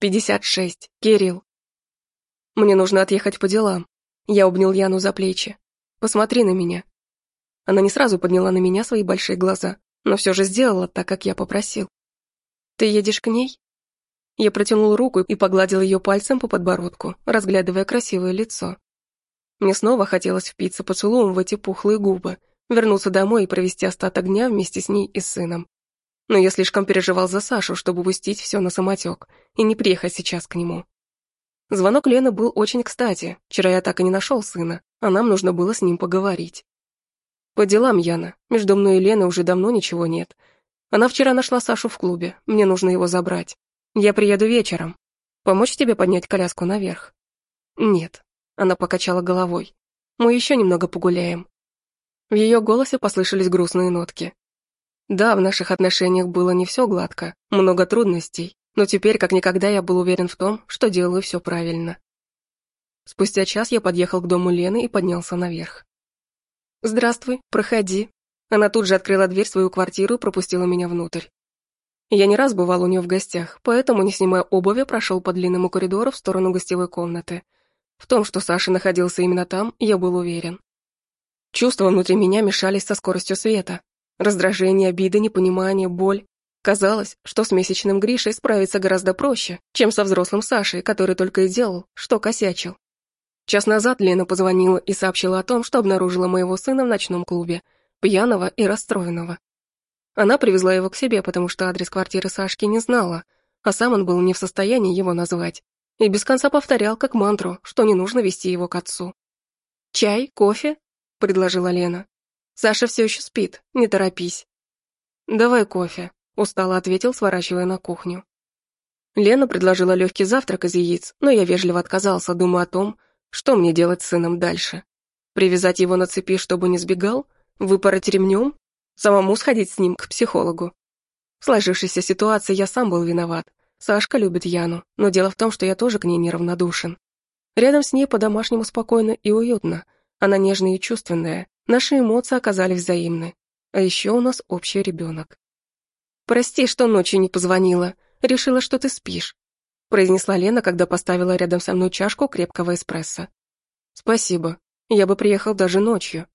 Пятьдесят шесть. Кирилл. Мне нужно отъехать по делам. Я обнял Яну за плечи. Посмотри на меня. Она не сразу подняла на меня свои большие глаза, но все же сделала так, как я попросил. Ты едешь к ней? Я протянул руку и погладил ее пальцем по подбородку, разглядывая красивое лицо. Мне снова хотелось впиться поцелуем в эти пухлые губы, вернуться домой и провести остаток дня вместе с ней и сыном. Но я слишком переживал за Сашу, чтобы пустить все на самотек и не приехать сейчас к нему. Звонок Лены был очень кстати. Вчера я так и не нашел сына, а нам нужно было с ним поговорить. По делам, Яна. Между мной и Леной уже давно ничего нет. Она вчера нашла Сашу в клубе. Мне нужно его забрать. Я приеду вечером. Помочь тебе поднять коляску наверх? Нет. Она покачала головой. Мы еще немного погуляем. В ее голосе послышались грустные нотки. Да, в наших отношениях было не все гладко, много трудностей, но теперь как никогда я был уверен в том, что делаю все правильно. Спустя час я подъехал к дому Лены и поднялся наверх. «Здравствуй, проходи». Она тут же открыла дверь в свою квартиру и пропустила меня внутрь. Я не раз бывал у нее в гостях, поэтому, не снимая обуви, прошел по длинному коридору в сторону гостевой комнаты. В том, что Саша находился именно там, я был уверен. Чувства внутри меня мешались со скоростью света. Раздражение, обида, непонимание, боль. Казалось, что с месячным Гришей справиться гораздо проще, чем со взрослым Сашей, который только и делал, что косячил. Час назад Лена позвонила и сообщила о том, что обнаружила моего сына в ночном клубе, пьяного и расстроенного. Она привезла его к себе, потому что адрес квартиры Сашки не знала, а сам он был не в состоянии его назвать, и без конца повторял как мантру, что не нужно вести его к отцу. «Чай? Кофе?» предложила Лена. Саша все еще спит, не торопись. Давай кофе, устало ответил, сворачивая на кухню. Лена предложила легкий завтрак из яиц, но я вежливо отказался, думая о том, что мне делать с сыном дальше. Привязать его на цепи, чтобы не сбегал? Выпороть ремнем? Самому сходить с ним к психологу? В сложившейся ситуации я сам был виноват. Сашка любит Яну, но дело в том, что я тоже к ней неравнодушен. Рядом с ней по-домашнему спокойно и уютно – она нежная и чувственная, наши эмоции оказались взаимны. А еще у нас общий ребенок. «Прости, что ночью не позвонила. Решила, что ты спишь», произнесла Лена, когда поставила рядом со мной чашку крепкого эспрессо. «Спасибо. Я бы приехал даже ночью».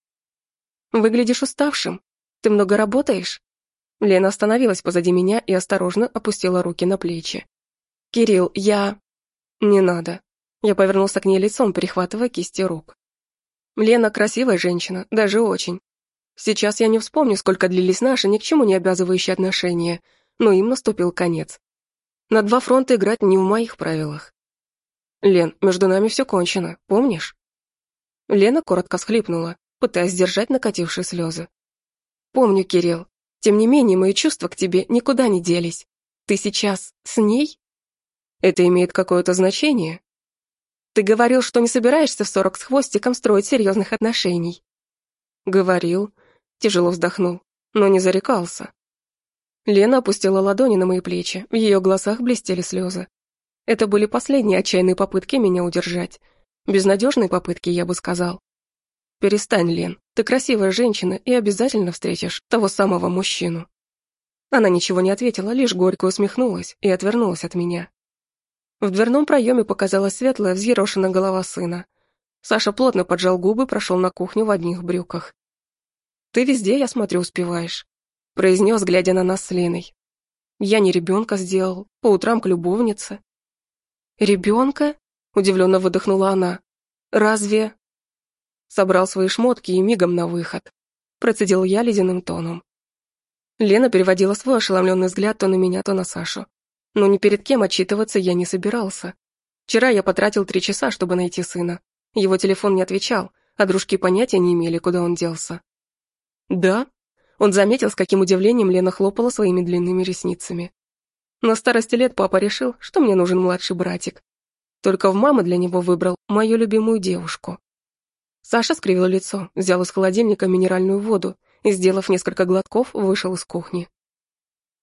«Выглядишь уставшим. Ты много работаешь?» Лена остановилась позади меня и осторожно опустила руки на плечи. «Кирилл, я...» «Не надо». Я повернулся к ней лицом, перехватывая кисти рук. Лена красивая женщина, даже очень. Сейчас я не вспомню, сколько длились наши ни к чему не обязывающие отношения, но им наступил конец. На два фронта играть не в моих правилах. Лен, между нами все кончено, помнишь? Лена коротко схлипнула, пытаясь сдержать накатившие слезы. Помню, Кирилл. Тем не менее, мои чувства к тебе никуда не делись. Ты сейчас с ней? Это имеет какое-то значение? Ты говорил, что не собираешься в сорок с хвостиком строить серьезных отношений. Говорил, тяжело вздохнул, но не зарекался. Лена опустила ладони на мои плечи, в ее глазах блестели слезы. Это были последние отчаянные попытки меня удержать. Безнадежные попытки, я бы сказал. Перестань, Лен, ты красивая женщина и обязательно встретишь того самого мужчину. Она ничего не ответила, лишь горько усмехнулась и отвернулась от меня. В дверном проеме показалась светлая, взъерошенная голова сына. Саша плотно поджал губы, прошел на кухню в одних брюках. «Ты везде, я смотрю, успеваешь», — произнес, глядя на нас с Леной. «Я не ребенка сделал, по утрам к любовнице». «Ребенка?» — удивленно выдохнула она. «Разве...» Собрал свои шмотки и мигом на выход. Процедил я ледяным тоном. Лена переводила свой ошеломленный взгляд то на меня, то на Сашу. Но ни перед кем отчитываться я не собирался. Вчера я потратил три часа, чтобы найти сына. Его телефон не отвечал, а дружки понятия не имели, куда он делся. «Да?» Он заметил, с каким удивлением Лена хлопала своими длинными ресницами. На старости лет папа решил, что мне нужен младший братик. Только в мамы для него выбрал мою любимую девушку. Саша скривил лицо, взял из холодильника минеральную воду и, сделав несколько глотков, вышел из кухни.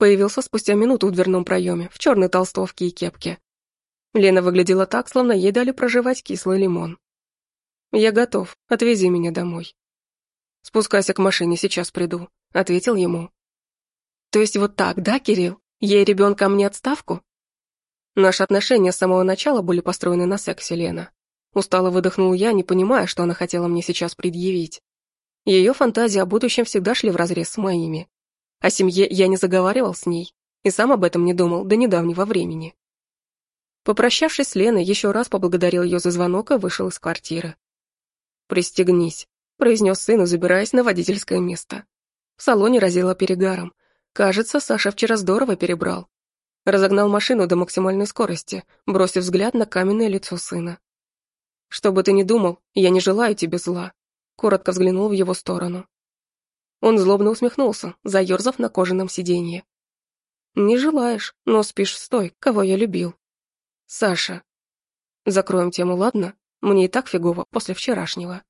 Появился спустя минуту в дверном проеме, в черной толстовке и кепке. Лена выглядела так, словно ей дали проживать кислый лимон. «Я готов, отвези меня домой». «Спускайся к машине, сейчас приду», — ответил ему. «То есть вот так, да, Кирилл? Ей ребенка, а мне отставку?» Наши отношения с самого начала были построены на сексе, Лена. Устало выдохнул я, не понимая, что она хотела мне сейчас предъявить. Ее фантазии о будущем всегда шли вразрез с моими. О семье я не заговаривал с ней, и сам об этом не думал до недавнего времени. Попрощавшись с Леной, еще раз поблагодарил ее за звонок и вышел из квартиры. «Пристегнись», — произнес сыну, забираясь на водительское место. В салоне разило перегаром. Кажется, Саша вчера здорово перебрал. Разогнал машину до максимальной скорости, бросив взгляд на каменное лицо сына. «Что бы ты ни думал, я не желаю тебе зла», — коротко взглянул в его сторону. Он злобно усмехнулся, заерзав на кожаном сиденье. «Не желаешь, но спишь с той, кого я любил». «Саша». «Закроем тему, ладно? Мне и так фигово после вчерашнего».